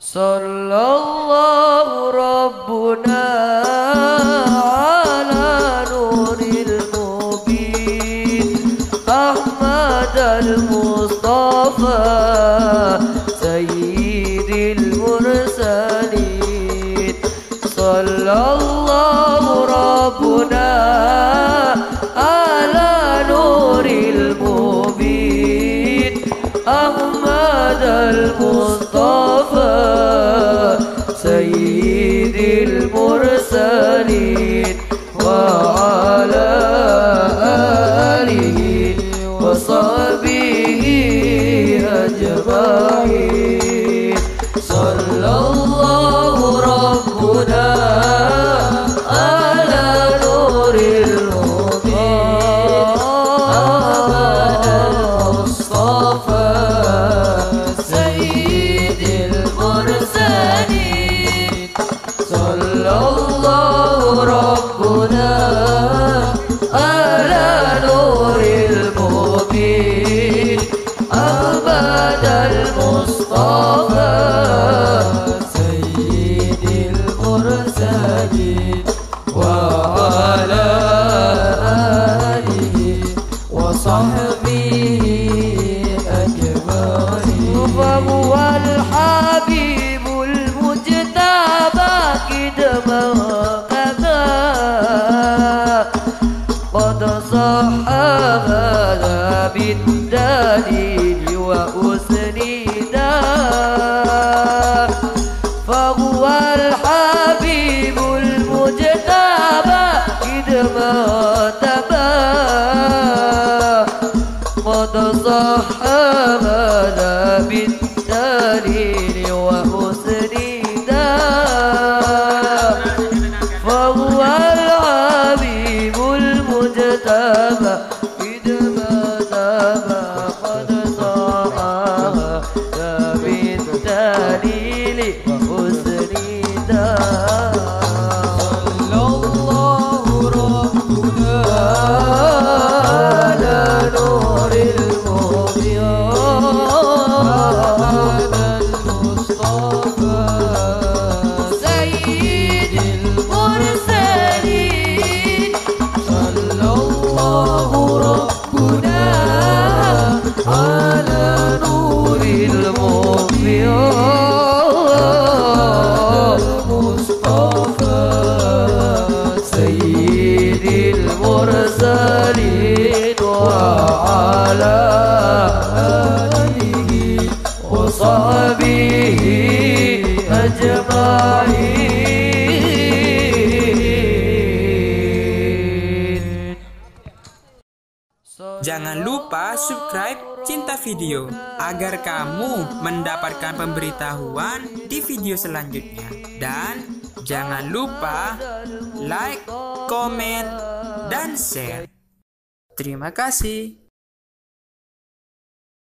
صلى الله ربنا على نور المبين. أحمد المصطفى سيد المرسلين. صلى الله ربنا على نور المبين. أحمد المصطفى قد صح هذا بالدليل. وأسندا فهو الحبيب المجتبى كدما تبا قد صح هذا بالدليل وأسندا فهو الحبيب المجتبى بالدليل الله ربنا على وعلى آله وصحبه أجمعين Jangan lupa subscribe Cinta Video agar kamu mendapatkan pemberitahuan di video selanjutnya. Dan jangan lupa like, komen, dan share. Terima kasih.